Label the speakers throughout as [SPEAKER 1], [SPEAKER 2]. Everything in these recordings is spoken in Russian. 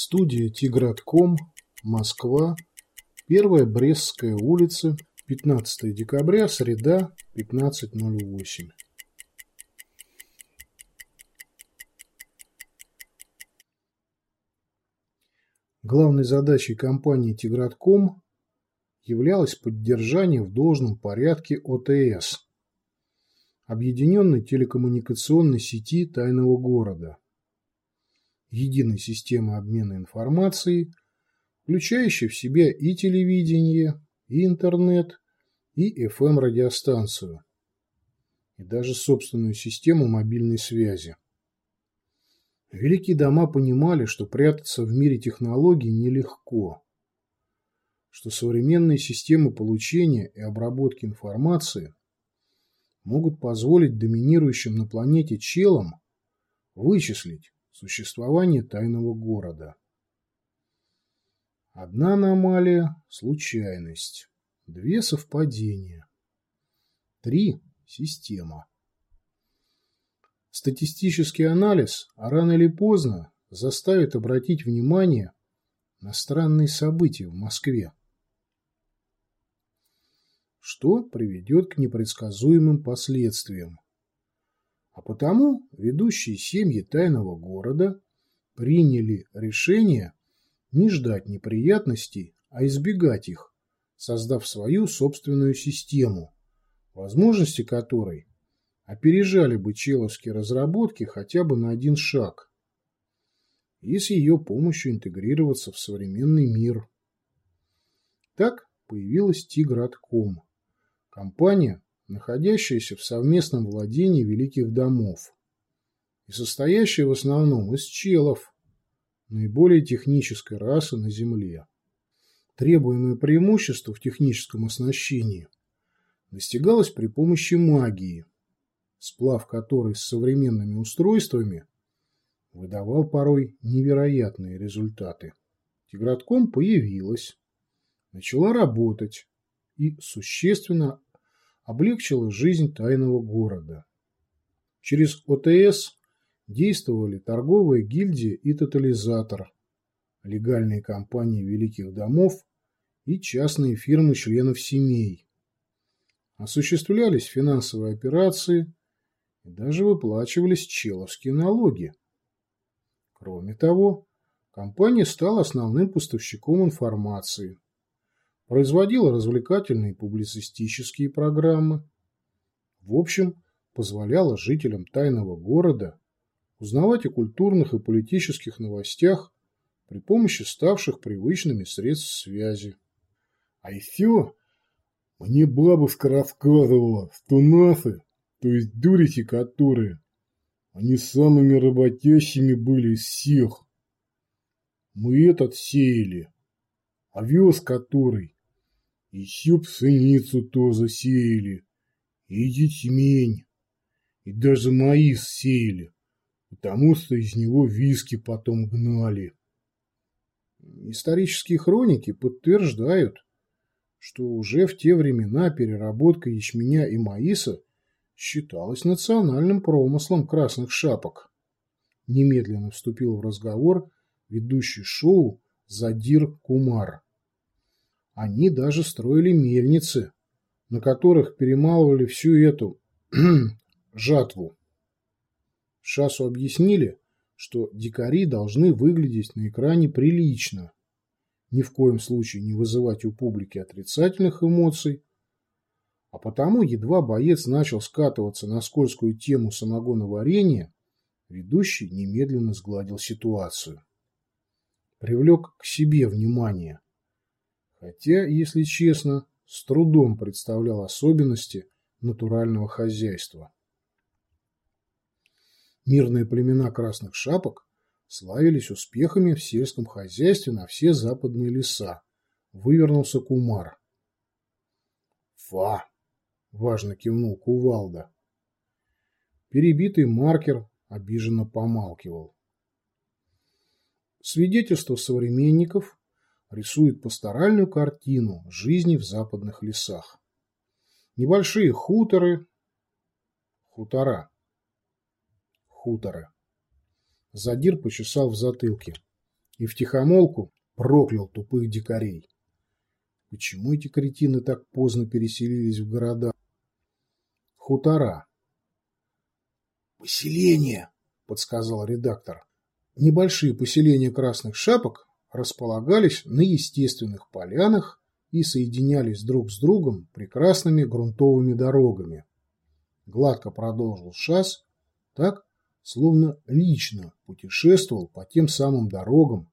[SPEAKER 1] Студия «Тигратком», Москва, Первая Брестская улица, 15 декабря, среда, 15.08. Главной задачей компании «Тигратком» являлось поддержание в должном порядке ОТС – Объединенной телекоммуникационной сети тайного города, единой системы обмена информацией, включающей в себя и телевидение, и интернет, и FM-радиостанцию, и даже собственную систему мобильной связи. Великие дома понимали, что прятаться в мире технологий нелегко, что современные системы получения и обработки информации могут позволить доминирующим на планете челам вычислить существование тайного города. Одна аномалия – случайность, две – совпадения, три – система. Статистический анализ, рано или поздно, заставит обратить внимание на странные события в Москве, что приведет к непредсказуемым последствиям. А потому ведущие семьи тайного города приняли решение не ждать неприятностей, а избегать их, создав свою собственную систему, возможности которой опережали бы человские разработки хотя бы на один шаг и с ее помощью интегрироваться в современный мир. Так появилась Тигратком, компания, находящаяся в совместном владении великих домов и состоящая в основном из челов, наиболее технической расы на Земле. Требуемое преимущество в техническом оснащении достигалось при помощи магии – сплав которой с современными устройствами выдавал порой невероятные результаты. Тигратком появилась, начала работать и существенно облегчила жизнь тайного города. Через ОТС действовали торговая гильдия и тотализатор, легальные компании великих домов и частные фирмы членов семей. Осуществлялись финансовые операции, и даже выплачивались человские налоги. Кроме того, компания стала основным поставщиком информации, производила развлекательные и публицистические программы, в общем, позволяла жителям тайного города узнавать о культурных и политических новостях при помощи ставших привычными средств связи. А еще мне бабушка рассказывала, что насы то есть дурики которые, они самыми работящими были из всех. Мы этот сеяли, овес который, еще пшеницу тоже сеяли, и ячмень, и даже маис сеяли, потому что из него виски потом гнали. Исторические хроники подтверждают, что уже в те времена переработка ячменя и маиса считалось национальным промыслом красных шапок. Немедленно вступил в разговор ведущий шоу Задир Кумар. Они даже строили мельницы, на которых перемалывали всю эту жатву. Шасу объяснили, что дикари должны выглядеть на экране прилично, ни в коем случае не вызывать у публики отрицательных эмоций, а потому едва боец начал скатываться на скользкую тему самогоноварения, ведущий немедленно сгладил ситуацию. Привлек к себе внимание. Хотя, если честно, с трудом представлял особенности натурального хозяйства. Мирные племена красных шапок славились успехами в сельском хозяйстве на все западные леса. Вывернулся Кумар. Фа! – важно кивнул Кувалда. Перебитый маркер обиженно помалкивал. Свидетельство современников рисует пасторальную картину жизни в западных лесах. Небольшие хуторы, хутора, хуторы. Задир почесал в затылке. и втихомолку проклял тупых дикарей. Почему эти кретины так поздно переселились в города? Хутора. «Поселение», — подсказал редактор. Небольшие поселения красных шапок располагались на естественных полянах и соединялись друг с другом прекрасными грунтовыми дорогами. Гладко продолжил Шас, так, словно лично путешествовал по тем самым дорогам,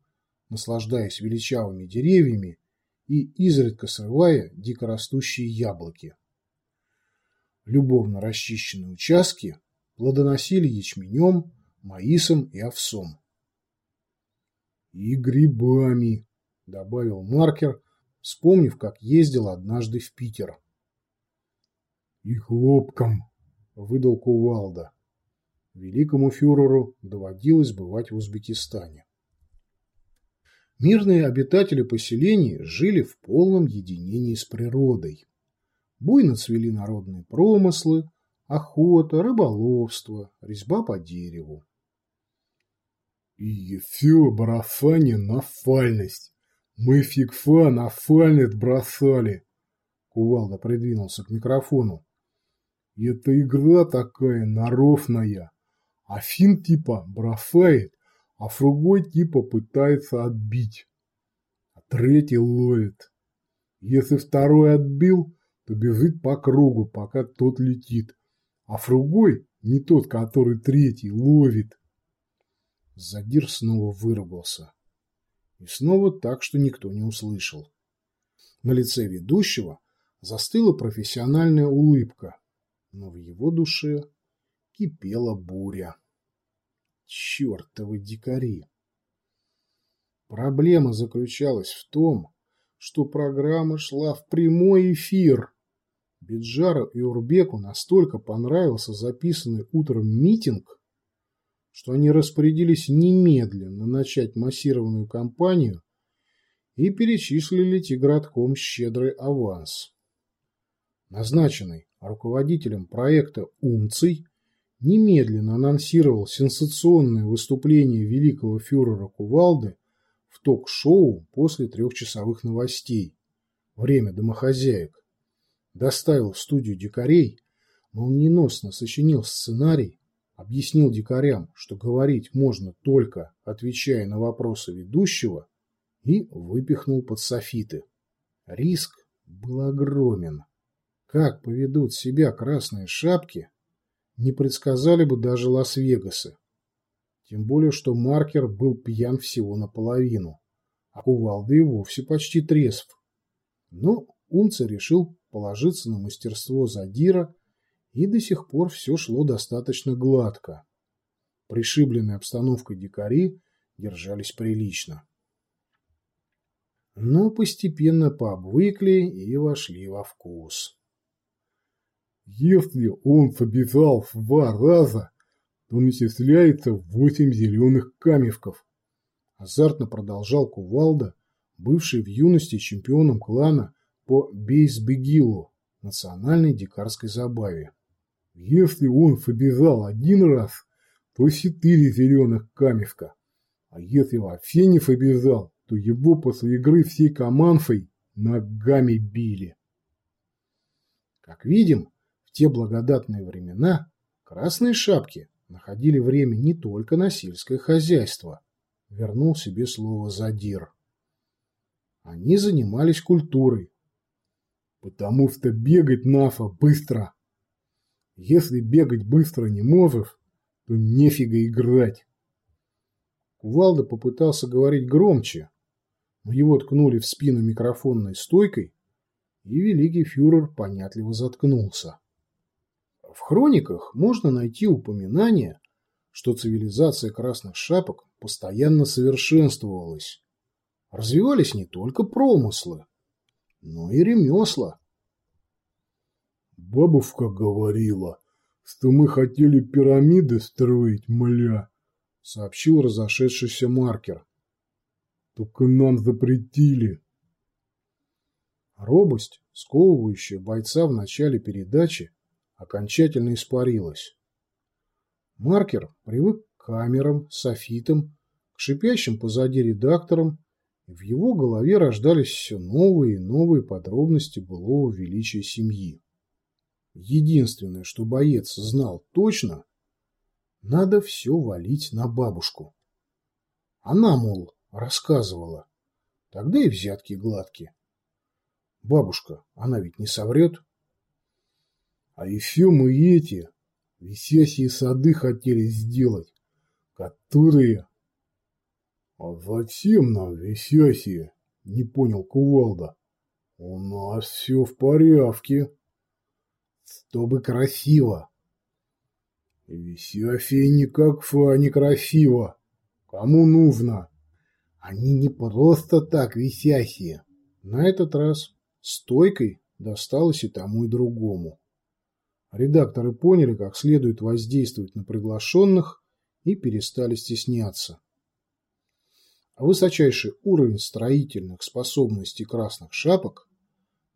[SPEAKER 1] наслаждаясь величавыми деревьями и изредка срывая дикорастущие яблоки. Любовно расчищенные участки плодоносили ячменем, маисом и овсом. «И грибами», — добавил маркер, вспомнив, как ездил однажды в Питер. «И хлопком», — выдал Кувалда. Великому фюреру доводилось бывать в Узбекистане. Мирные обитатели поселений жили в полном единении с природой. Буйно цвели народные промыслы, охота, рыболовство, резьба по дереву. И все бросание на фальность. Мы фигфа на фальность бросали. Кувалда придвинулся к микрофону. Это игра такая наровная. А фин типа бросает, а фругой типа пытается отбить. А третий ловит. Если второй отбил, то бежит по кругу, пока тот летит. А фругой, не тот, который третий, ловит. Задир снова выругался. И снова так, что никто не услышал. На лице ведущего застыла профессиональная улыбка, но в его душе кипела буря. Чертовы дикари! Проблема заключалась в том, что программа шла в прямой эфир. Биджару и Урбеку настолько понравился записанный утром митинг, что они распорядились немедленно начать массированную кампанию и перечислили Тигратком щедрый аванс. Назначенный руководителем проекта «Умций» немедленно анонсировал сенсационное выступление великого фюрера Кувалды в ток-шоу после трехчасовых новостей «Время домохозяек», доставил в студию дикарей, молниеносно сочинил сценарий, объяснил дикарям, что говорить можно только отвечая на вопросы ведущего, и выпихнул под софиты. Риск был огромен. Как поведут себя красные шапки, не предсказали бы даже Лас-Вегасы. Тем более, что маркер был пьян всего наполовину, а кувалда и вовсе почти трезв. Но Умца решил положиться на мастерство Задира и до сих пор все шло достаточно гладко. Пришибленные обстановкой дикари держались прилично. Но постепенно пообвыкли и вошли во вкус. Если он побежал в два раза, то начисляется восемь зеленых камешков. Азартно продолжал Кувалда, бывший в юности чемпионом клана по бейсбегилу, национальной дикарской забаве. Если он побежал один раз, то четыре зеленых камешка. А если вообще не побежал, то его после игры всей командой ногами били. Как видим, в те благодатные времена красные шапки находили время не только на сельское хозяйство. Вернул себе слово задир. Они занимались культурой. Потому что бегать нафа быстро если бегать быстро не можешь, то нефига играть. Кувалда попытался говорить громче, но его ткнули в спину микрофонной стойкой, и великий фюрер понятливо заткнулся. В хрониках можно найти упоминание, что цивилизация красных шапок постоянно совершенствовалась. Развивались не только промыслы, но и ремесла. Бабушка говорила, что мы хотели пирамиды строить, мля, сообщил разошедшийся маркер. Только нам запретили. Робость, сковывающая бойца в начале передачи, окончательно испарилась. Маркер привык к камерам, софитам, к шипящим позади редакторам, и в его голове рождались все новые и новые подробности былого величия семьи. Единственное, что боец знал точно, надо все валить на бабушку. Она, мол, рассказывала. Тогда и взятки гладкие. Бабушка, она ведь не соврет. А еще мы эти висящие сады хотели сделать, которые... А зачем нам висящие? Не понял Кувалда. У нас все в порядке. Чтобы красиво. Висящие никак фа некрасиво. Кому нужно? Они не просто так висящие. На этот раз стойкой досталось и тому, и другому. Редакторы поняли, как следует воздействовать на приглашенных и перестали стесняться. А высочайший уровень строительных способностей красных шапок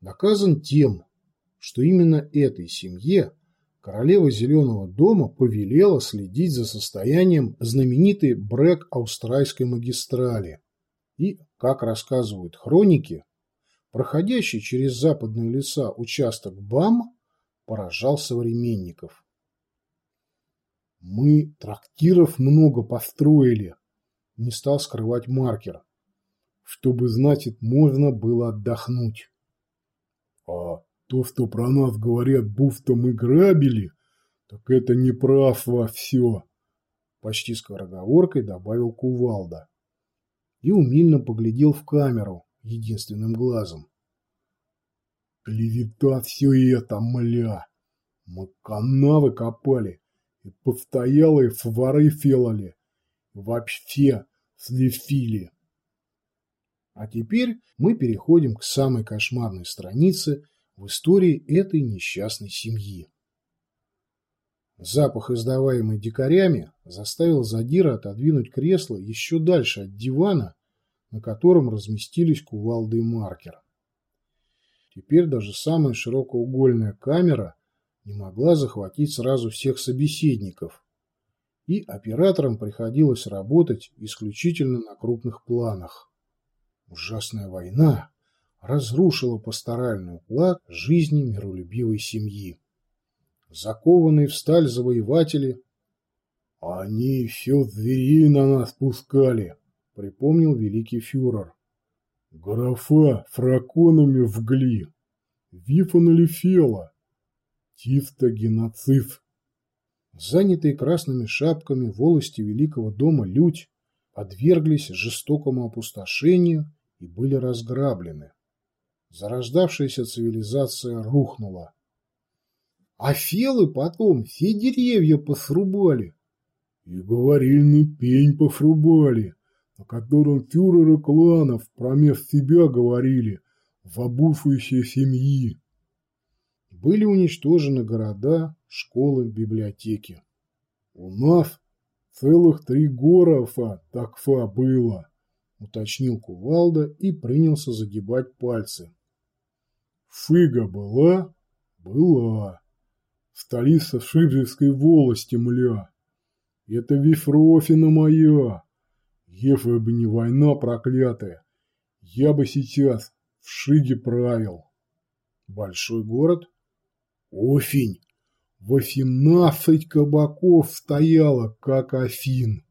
[SPEAKER 1] доказан тем, что именно этой семье королева Зеленого дома повелела следить за состоянием знаменитой Брэк Аустральской магистрали. И, как рассказывают хроники, проходящий через западные леса участок БАМ поражал современников. «Мы трактиров много построили», – не стал скрывать маркер, чтобы, значит, можно было отдохнуть. «А то, что про нас говорят, будто мы грабили, так это не прав во все, почти скороговоркой добавил Кувалда. И умильно поглядел в камеру единственным глазом. Клевета все это, мля! Мы канавы копали и постоялые фворы фелали. Вообще слепили. А теперь мы переходим к самой кошмарной странице – в истории этой несчастной семьи. Запах, издаваемый дикарями, заставил Задира отодвинуть кресло еще дальше от дивана, на котором разместились кувалда и маркер. Теперь даже самая широкоугольная камера не могла захватить сразу всех собеседников, и операторам приходилось работать исключительно на крупных планах. Ужасная война разрушила пасторальный уклад жизни миролюбивой семьи. Закованные в сталь завоеватели, они еще зверей на нас пускали, припомнил великий фюрер. Графа фраконами вгли, вифон или фела, чисто геноцид. Занятые красными шапками волости великого дома Людь подверглись жестокому опустошению и были разграблены. Зарождавшаяся цивилизация рухнула. А фелы потом все деревья посрубали. И говорильный пень посрубали, о котором фюреры кланов промеж себя говорили в обуфающей семьи. Были уничтожены города, школы, библиотеки. У нас целых три горофа такфа было, уточнил Кувалда и принялся загибать пальцы. Фыга была? Была. Столица Шибжевской волости, мля. Это Вифрофина моя. Если бы не война проклятая, я бы сейчас в Шиге правил. Большой город? Офень. Восемнадцать кабаков стояло, как Афин.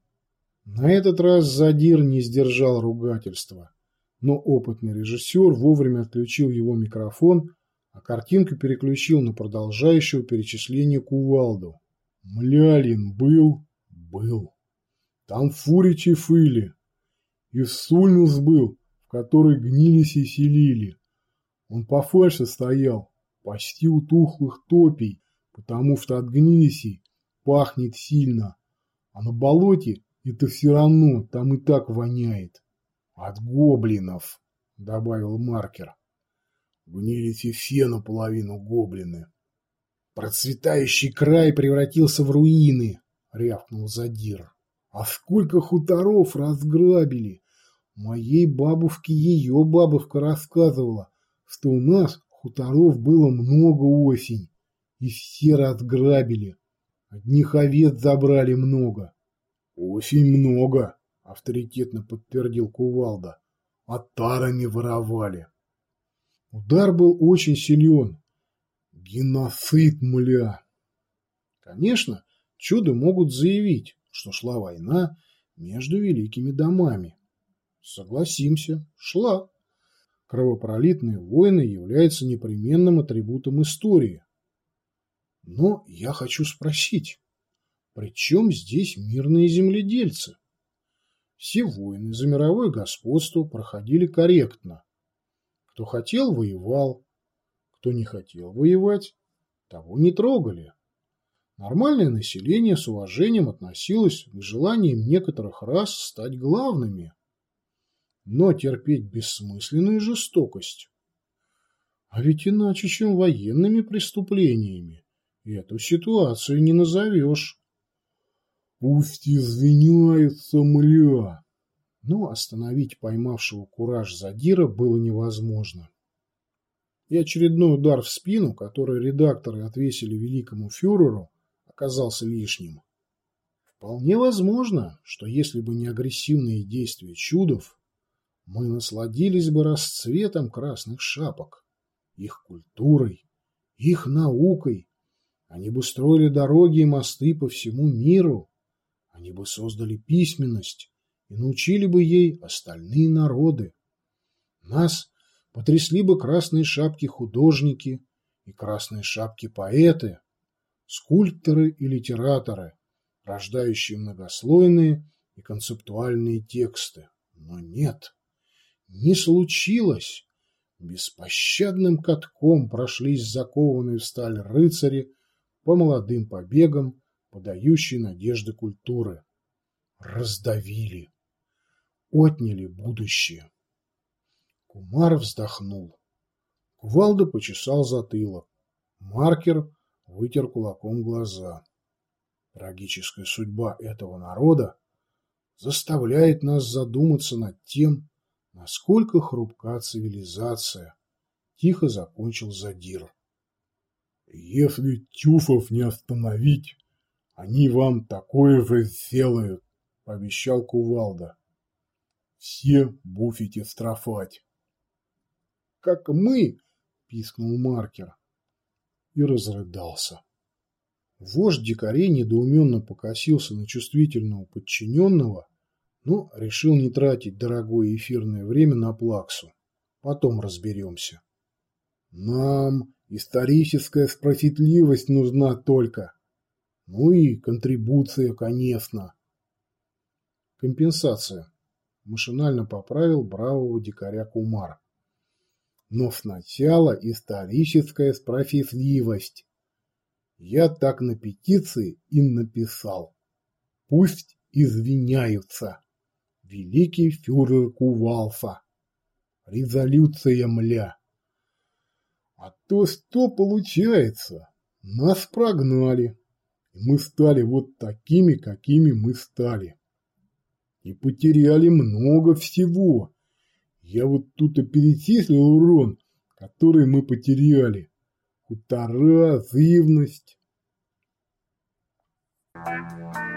[SPEAKER 1] На этот раз Задир не сдержал ругательства но опытный режиссер вовремя отключил его микрофон, а картинку переключил на продолжающего перечисление кувалду. Млялин был, был. Там фуричи фыли. И Сульнус был, в который гнились и селили. Он по фальше стоял, почти у тухлых топий, потому что от гнилисей пахнет сильно. А на болоте это все равно, там и так воняет. От гоблинов, добавил маркер. Гнилите все наполовину гоблины. Процветающий край превратился в руины, рявкнул Задир. А сколько хуторов разграбили! Моей бабушке ее бабушка рассказывала, что у нас хуторов было много осень, и все разграбили. Одних овец забрали много. Осень много, авторитетно подтвердил Кувалда. Отарами воровали. Удар был очень силен. Геноцид, мля! Конечно, чуды могут заявить, что шла война между великими домами. Согласимся, шла. Кровопролитные войны являются непременным атрибутом истории. Но я хочу спросить, при чем здесь мирные земледельцы? Все войны за мировое господство проходили корректно. Кто хотел, воевал. Кто не хотел воевать, того не трогали. Нормальное население с уважением относилось к желаниям некоторых рас стать главными. Но терпеть бессмысленную жестокость. А ведь иначе, чем военными преступлениями, эту ситуацию не назовешь. Пусть извиняются, мля. Но остановить поймавшего кураж задира было невозможно. И очередной удар в спину, который редакторы отвесили великому фюреру, оказался лишним. Вполне возможно, что если бы не агрессивные действия чудов, мы насладились бы расцветом красных шапок, их культурой, их наукой. Они бы строили дороги и мосты по всему миру. Они бы создали письменность, и научили бы ей остальные народы. Нас потрясли бы красные шапки художники и красные шапки поэты, скульпторы и литераторы, рождающие многослойные и концептуальные тексты. Но нет, не случилось. Беспощадным катком прошлись закованные в сталь рыцари по молодым побегам, подающие надежды культуры. Раздавили отняли будущее. Кумар вздохнул. Кувалда почесал затылок. Маркер вытер кулаком глаза. Трагическая судьба этого народа заставляет нас задуматься над тем, насколько хрупка цивилизация, тихо закончил Задир. Если тюфов не остановить, они вам такое же сделают, пообещал Кувалда. Все буфите строфать. Как мы, пискнул маркер и разрыдался. Вождь дикарей недоуменно покосился на чувствительного подчиненного, но решил не тратить дорогое эфирное время на плаксу. Потом разберемся. Нам историческая справедливость нужна только. Ну и контрибуция, конечно. Компенсация машинально поправил бравого дикаря Кумар. Но сначала историческая справедливость. Я так на петиции и написал. Пусть извиняются. Великий фюрер Кувалфа. Резолюция мля. А то что получается? Нас прогнали. Мы стали вот такими, какими мы стали и потеряли много всего. Я вот тут и перечислил урон, который мы потеряли. Хутора, you.